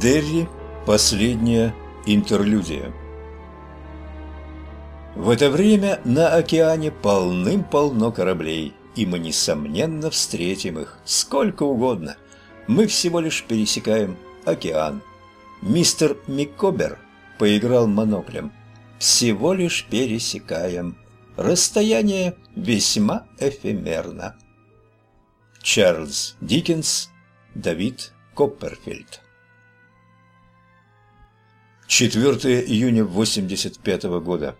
Дерри. Последняя интерлюдия. В это время на океане полным-полно кораблей, и мы, несомненно, встретим их сколько угодно. Мы всего лишь пересекаем океан. Мистер Микобер поиграл моноклем. Всего лишь пересекаем. Расстояние весьма эфемерно. Чарльз Диккенс, Давид Копперфильд 4 июня 85 -го года.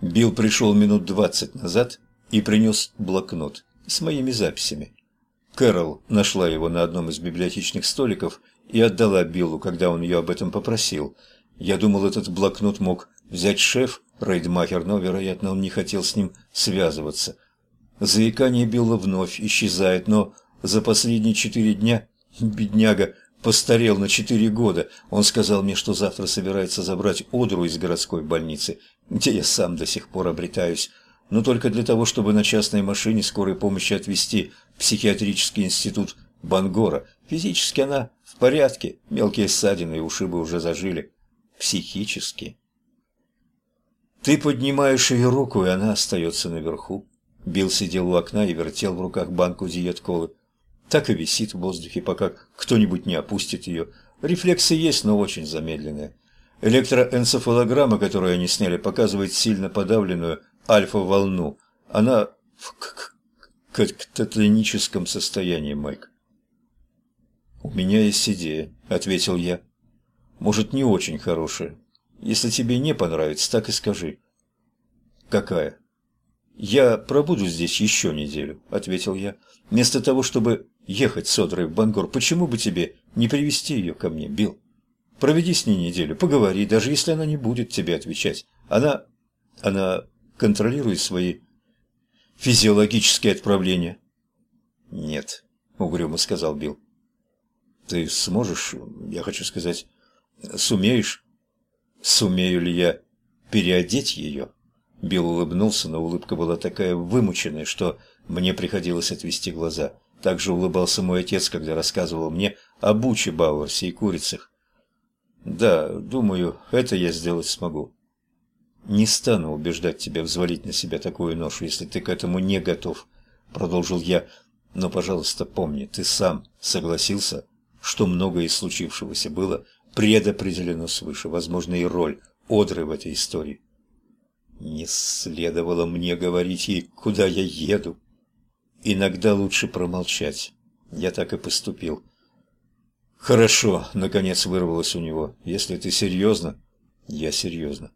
Билл пришел минут двадцать назад и принес блокнот с моими записями. Кэрол нашла его на одном из библиотечных столиков и отдала Биллу, когда он ее об этом попросил. Я думал, этот блокнот мог взять шеф, Рейдмахер, но, вероятно, он не хотел с ним связываться. Заикание Билла вновь исчезает, но за последние четыре дня бедняга постарел на четыре года. Он сказал мне, что завтра собирается забрать Одру из городской больницы, где я сам до сих пор обретаюсь, но только для того, чтобы на частной машине скорой помощи отвезти в психиатрический институт Бангора. Физически она в порядке, мелкие ссадины и ушибы уже зажили. Психически. Ты поднимаешь ее руку, и она остается наверху. Билл сидел у окна и вертел в руках банку диет-колы. Так и висит в воздухе, пока кто-нибудь не опустит ее. Рефлексы есть, но очень замедленные. Электроэнцефалограмма, которую они сняли, показывает сильно подавленную альфа-волну. Она в кататоническом состоянии, Майк. «У меня есть идея», — ответил я. «Может, не очень хорошая. Если тебе не понравится, так и скажи». «Какая?» «Я пробуду здесь еще неделю», — ответил я. «Вместо того, чтобы ехать с Одрой в Бангор, почему бы тебе не привести ее ко мне, Билл? Проведи с ней неделю, поговори, даже если она не будет тебе отвечать. Она... она контролирует свои физиологические отправления». «Нет», — угрюмо сказал Билл. «Ты сможешь, я хочу сказать, сумеешь?» «Сумею ли я переодеть ее?» Билл улыбнулся, но улыбка была такая вымученная, что мне приходилось отвести глаза. Также улыбался мой отец, когда рассказывал мне о Буче Бауэрсе и курицах. «Да, думаю, это я сделать смогу». «Не стану убеждать тебя взвалить на себя такую ношу, если ты к этому не готов», — продолжил я. «Но, пожалуйста, помни, ты сам согласился, что многое из случившегося было предопределено свыше, возможно, и роль Одры в этой истории. Не следовало мне говорить ей, куда я еду. Иногда лучше промолчать. Я так и поступил. «Хорошо», — наконец вырвалось у него. «Если ты серьезно...» «Я серьезно.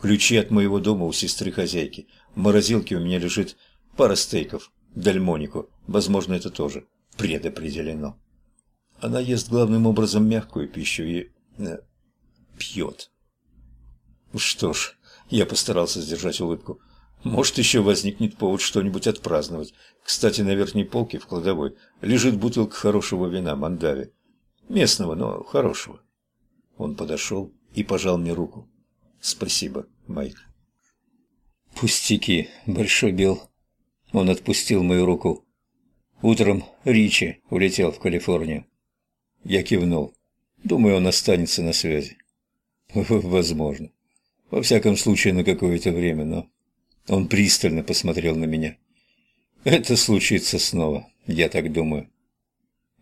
Ключи от моего дома у сестры-хозяйки. В морозилке у меня лежит пара стейков. Дальмонику. Возможно, это тоже предопределено. Она ест главным образом мягкую пищу и... Э, пьет. Что ж, я постарался сдержать улыбку. Может, еще возникнет повод что-нибудь отпраздновать. Кстати, на верхней полке в кладовой лежит бутылка хорошего вина Мандави. Местного, но хорошего. Он подошел и пожал мне руку. Спасибо, Майк. Пустяки, Большой Билл. Он отпустил мою руку. Утром Ричи улетел в Калифорнию. Я кивнул. Думаю, он останется на связи. Возможно. Во всяком случае, на какое-то время, но... Он пристально посмотрел на меня. Это случится снова, я так думаю.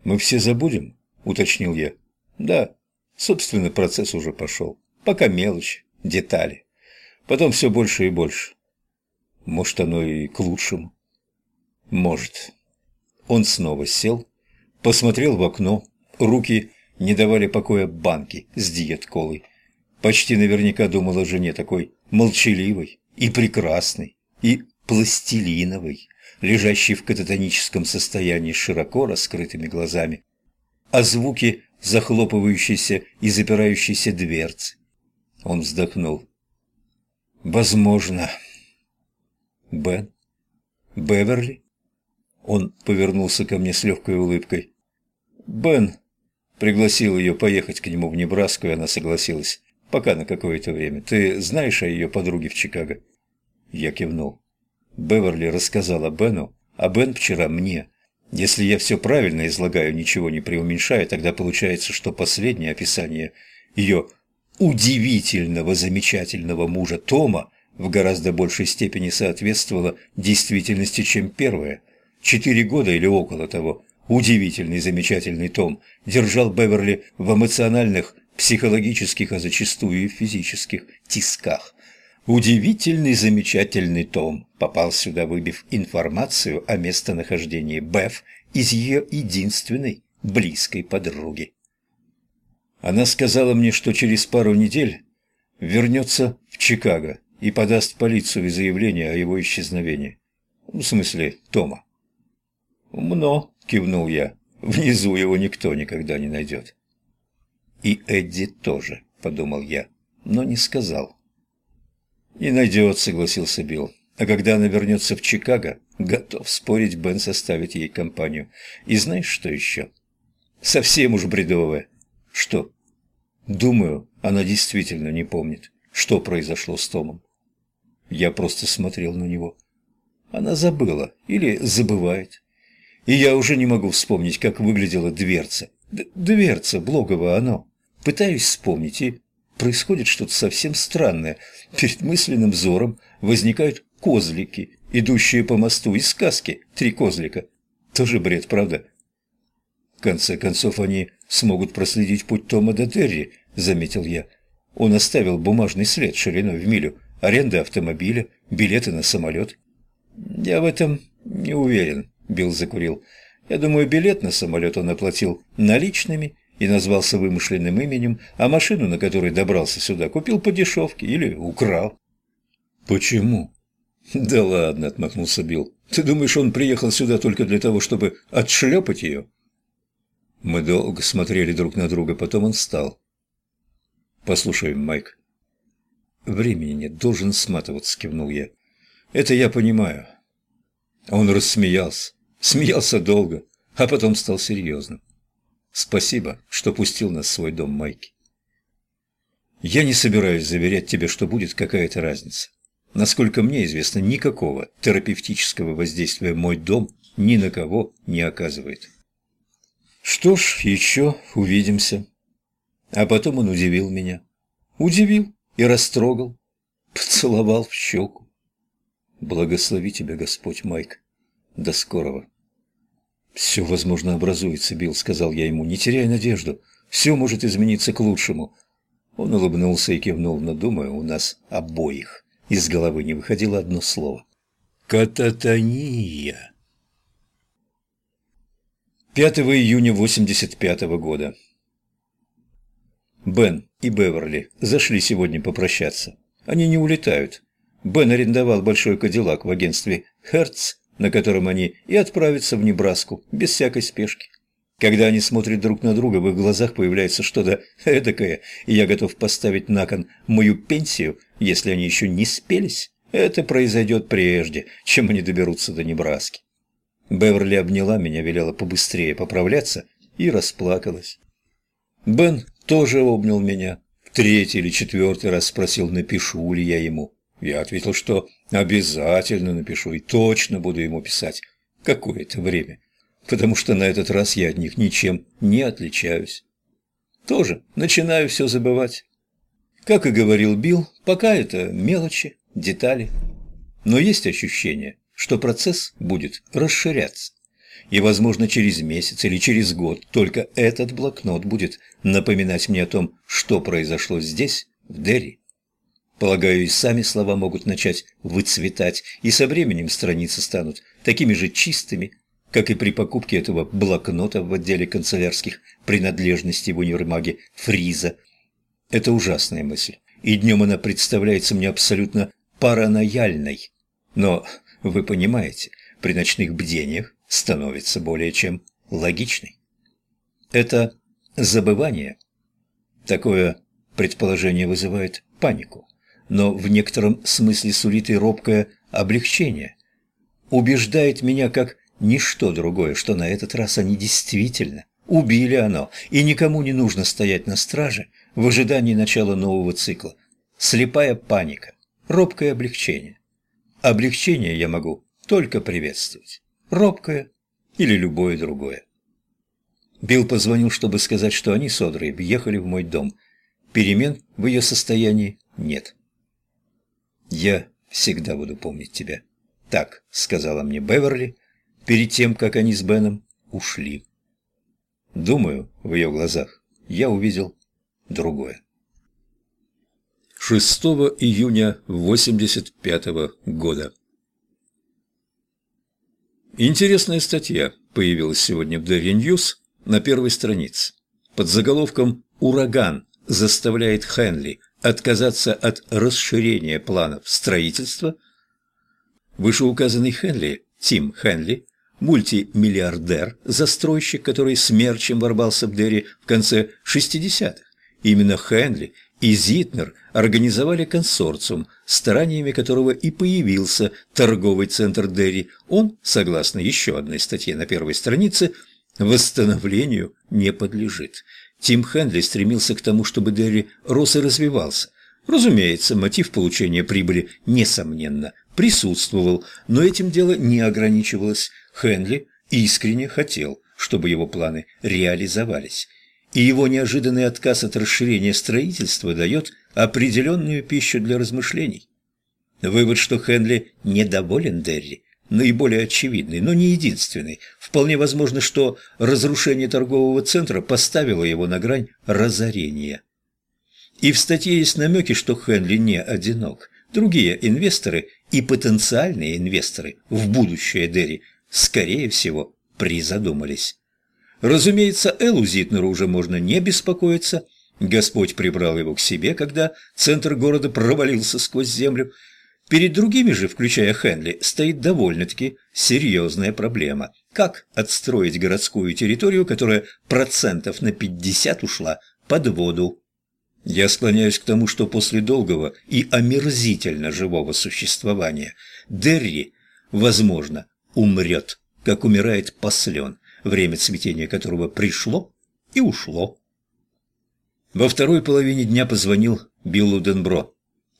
Мы все забудем, уточнил я. Да, собственно, процесс уже пошел. Пока мелочь, детали. Потом все больше и больше. Может, оно и к лучшему. Может. Он снова сел, посмотрел в окно, руки не давали покоя банки с диет-колой. Почти наверняка думал о жене такой молчаливой и прекрасной, и пластилиновой, лежащей в кататоническом состоянии широко раскрытыми глазами. А звуки захлопывающейся и запирающейся дверцы. Он вздохнул. «Возможно». «Бен? Беверли?» Он повернулся ко мне с легкой улыбкой. «Бен пригласил ее поехать к нему в Небраску, и она согласилась. Пока на какое-то время. Ты знаешь о ее подруге в Чикаго?» Я кивнул. Беверли рассказала Бену, а Бен вчера мне. Если я все правильно излагаю, ничего не преуменьшая, тогда получается, что последнее описание ее удивительного, замечательного мужа Тома в гораздо большей степени соответствовало действительности, чем первое. Четыре года или около того удивительный, замечательный Том держал Беверли в эмоциональных, психологических, а зачастую и физических тисках. Удивительный, замечательный Том попал сюда, выбив информацию о местонахождении Беф из ее единственной близкой подруги. Она сказала мне, что через пару недель вернется в Чикаго и подаст полицию заявление о его исчезновении. В смысле, Тома. «Умно», — кивнул я. «Внизу его никто никогда не найдет». «И Эдди тоже», — подумал я, но не сказал. «Не найдет», — согласился Билл. «А когда она вернется в Чикаго, готов спорить, Бен составит ей компанию. И знаешь, что еще?» «Совсем уж бредовое». «Что?» «Думаю, она действительно не помнит, что произошло с Томом». Я просто смотрел на него. Она забыла или забывает. И я уже не могу вспомнить, как выглядела дверца. Д дверца, блоговое оно. Пытаюсь вспомнить, и происходит что-то совсем странное. Перед мысленным взором возникают козлики, идущие по мосту из сказки «Три козлика». Тоже бред, правда? В конце концов, они смогут проследить путь Тома до Терри, заметил я. Он оставил бумажный след шириной в милю, аренда автомобиля, билеты на самолет. Я в этом не уверен, Билл закурил. Я думаю, билет на самолет он оплатил наличными и назвался вымышленным именем, а машину, на которой добрался сюда, купил по дешевке или украл. «Почему?» «Да ладно», — отмахнулся Билл. «Ты думаешь, он приехал сюда только для того, чтобы отшлепать ее?» Мы долго смотрели друг на друга, потом он встал. «Послушай, Майк». «Времени нет, должен сматываться», — кивнул я. «Это я понимаю». Он рассмеялся, смеялся долго, а потом стал серьезным. Спасибо, что пустил нас в свой дом, Майки. Я не собираюсь заверять тебе, что будет какая-то разница. Насколько мне известно, никакого терапевтического воздействия мой дом ни на кого не оказывает. Что ж, еще увидимся. А потом он удивил меня. Удивил и растрогал. Поцеловал в щеку. Благослови тебя, Господь, Майк. До скорого. «Все, возможно, образуется, Билл», — сказал я ему. «Не теряй надежду. Все может измениться к лучшему». Он улыбнулся и кивнул, но, думаю, у нас обоих из головы не выходило одно слово. «Кататония». 5 июня 85 -го года. Бен и Беверли зашли сегодня попрощаться. Они не улетают. Бен арендовал большой кадиллак в агентстве «Херц», на котором они и отправятся в Небраску, без всякой спешки. Когда они смотрят друг на друга, в их глазах появляется что-то эдакое, и я готов поставить на кон мою пенсию, если они еще не спелись. Это произойдет прежде, чем они доберутся до Небраски. Беверли обняла меня, велела побыстрее поправляться и расплакалась. Бен тоже обнял меня. В третий или четвертый раз спросил, напишу ли я ему. Я ответил, что обязательно напишу и точно буду ему писать какое-то время, потому что на этот раз я от них ничем не отличаюсь. Тоже начинаю все забывать. Как и говорил Билл, пока это мелочи, детали. Но есть ощущение, что процесс будет расширяться. И, возможно, через месяц или через год только этот блокнот будет напоминать мне о том, что произошло здесь, в Дерри. Полагаю, и сами слова могут начать выцветать, и со временем страницы станут такими же чистыми, как и при покупке этого блокнота в отделе канцелярских принадлежностей в универмаге Фриза. Это ужасная мысль, и днем она представляется мне абсолютно паранояльной. Но, вы понимаете, при ночных бдениях становится более чем логичной. Это забывание. Такое предположение вызывает панику но в некотором смысле сулит и робкое облегчение. Убеждает меня как ничто другое, что на этот раз они действительно убили оно, и никому не нужно стоять на страже в ожидании начала нового цикла. Слепая паника, робкое облегчение. Облегчение я могу только приветствовать. Робкое или любое другое. Билл позвонил, чтобы сказать, что они с Одрой въехали в мой дом. Перемен в ее состоянии нет. «Я всегда буду помнить тебя», — так сказала мне Беверли перед тем, как они с Беном ушли. Думаю, в ее глазах я увидел другое. 6 июня 85 года. Интересная статья появилась сегодня в Daily News на первой странице под заголовком «Ураган заставляет Хенли отказаться от расширения планов строительства». Вышеуказанный Хенли, Тим Хенли, мультимиллиардер, застройщик, который смерчем ворвался в Дерри в конце 60-х. Именно Хенли и Зитнер организовали консорциум, стараниями которого и появился торговый центр Дерри. Он, согласно еще одной статье на первой странице, восстановлению не подлежит. Тим Хенли стремился к тому, чтобы Дерри рос и развивался. Разумеется, мотив получения прибыли, несомненно, присутствовал, но этим дело не ограничивалось. Хенли искренне хотел, чтобы его планы реализовались. И его неожиданный отказ от расширения строительства дает определенную пищу для размышлений. Вывод, что Хенли недоволен Дерри, наиболее очевидный, но не единственный. Вполне возможно, что разрушение торгового центра поставило его на грань разорения. И в статье есть намеки, что Хенли не одинок. Другие инвесторы и потенциальные инвесторы в будущее Дерри скорее всего, призадумались. Разумеется, Эллу Зитнеру уже можно не беспокоиться. Господь прибрал его к себе, когда центр города провалился сквозь землю. Перед другими же, включая Хенли, стоит довольно-таки серьезная проблема. Как отстроить городскую территорию, которая процентов на 50 ушла под воду? Я склоняюсь к тому, что после долгого и омерзительно живого существования Дерри, возможно, умрет, как умирает послен, время цветения которого пришло и ушло. Во второй половине дня позвонил Биллу Денбро.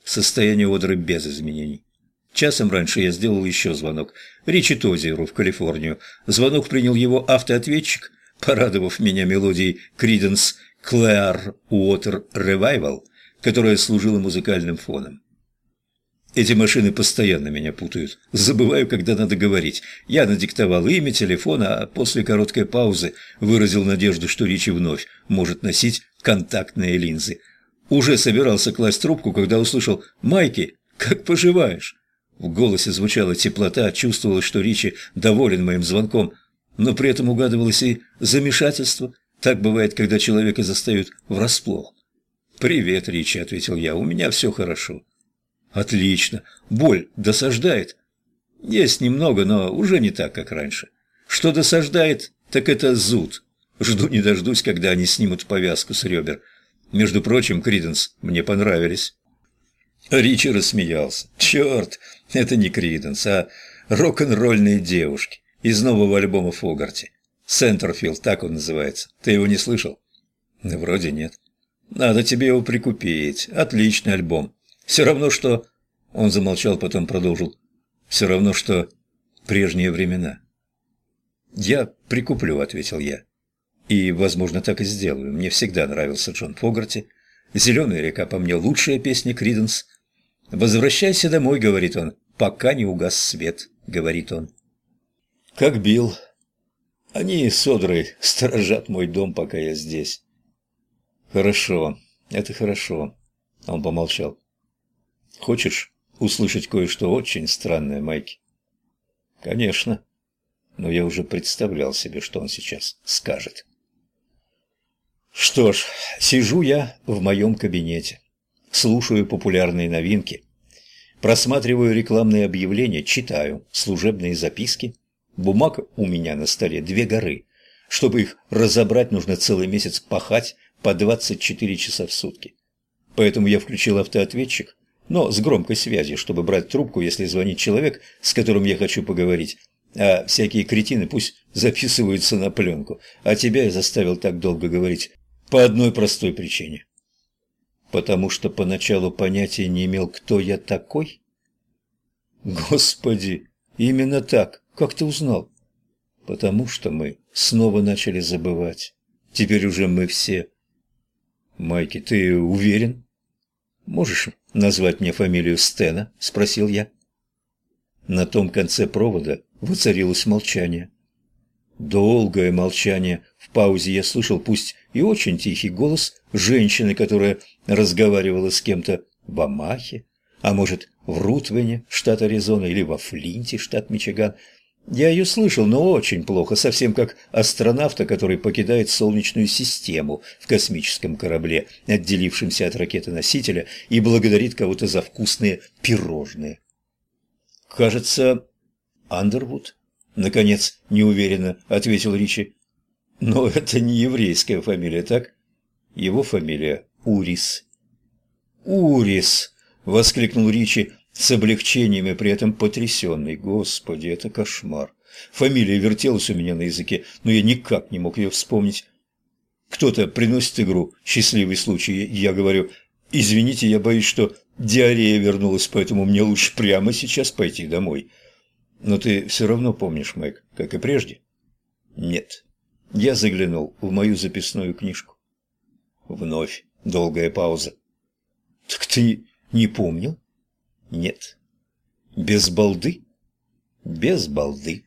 Состояние одры без изменений. Часом раньше я сделал еще звонок. Ричи Тозеру в Калифорнию. Звонок принял его автоответчик, порадовав меня мелодией Криденс Clear Water Revival, которая служила музыкальным фоном. Эти машины постоянно меня путают. Забываю, когда надо говорить. Я надиктовал имя, телефон, а после короткой паузы выразил надежду, что Ричи вновь может носить контактные линзы. Уже собирался класть трубку, когда услышал «Майки, как поживаешь?» В голосе звучала теплота, чувствовалось, что Ричи доволен моим звонком, но при этом угадывалось и замешательство. Так бывает, когда человека застают врасплох. «Привет, Ричи», — ответил я, — «у меня все хорошо». Отлично. Боль досаждает? Есть немного, но уже не так, как раньше. Что досаждает, так это зуд. Жду не дождусь, когда они снимут повязку с ребер. Между прочим, Криденс мне понравились. Ричи рассмеялся. Черт, это не Криденс, а рок-н-ролльные девушки из нового альбома Фогарти. Сентерфилд, так он называется. Ты его не слышал? Вроде нет. Надо тебе его прикупить. Отличный альбом. Все равно, что...» Он замолчал, потом продолжил. «Все равно, что прежние времена». «Я прикуплю», — ответил я. «И, возможно, так и сделаю. Мне всегда нравился Джон Фогарти. «Зеленая река» по мне лучшая песня Криденс. «Возвращайся домой», — говорит он. «Пока не угас свет», — говорит он. «Как Билл. Они с сторожат мой дом, пока я здесь». «Хорошо, это хорошо», — он помолчал. Хочешь услышать кое-что очень странное, Майки? Конечно. Но я уже представлял себе, что он сейчас скажет. Что ж, сижу я в моем кабинете, слушаю популярные новинки, просматриваю рекламные объявления, читаю служебные записки. Бумаг у меня на столе две горы. Чтобы их разобрать, нужно целый месяц пахать по 24 часа в сутки. Поэтому я включил автоответчик но с громкой связью, чтобы брать трубку, если звонит человек, с которым я хочу поговорить. А всякие кретины пусть записываются на пленку. А тебя я заставил так долго говорить по одной простой причине. Потому что поначалу понятия не имел, кто я такой? Господи, именно так. Как ты узнал? Потому что мы снова начали забывать. Теперь уже мы все. Майки, ты уверен? Можешь назвать мне фамилию Стена? Спросил я. На том конце провода воцарилось молчание. Долгое молчание. В паузе я слышал, пусть и очень тихий голос женщины, которая разговаривала с кем-то в Амахе, а может, в Рутвене, штат Аризона, или во Флинте, штат Мичиган. Я ее слышал, но очень плохо, совсем как астронавта, который покидает Солнечную систему в космическом корабле, отделившемся от ракеты-носителя, и благодарит кого-то за вкусные пирожные. «Кажется, Андервуд?» — наконец неуверенно ответил Ричи. «Но это не еврейская фамилия, так? Его фамилия Урис». «Урис!» — воскликнул Ричи с облегчением и при этом потрясенный. «Господи, это кошмар!» Фамилия вертелась у меня на языке, но я никак не мог ее вспомнить. Кто-то приносит игру «Счастливый случай». Я говорю «Извините, я боюсь, что диарея вернулась, поэтому мне лучше прямо сейчас пойти домой». Но ты все равно помнишь, Мэг, как и прежде? Нет. Я заглянул в мою записную книжку. Вновь долгая пауза. Так ты не помнил? Нет. Без балды? Без балды.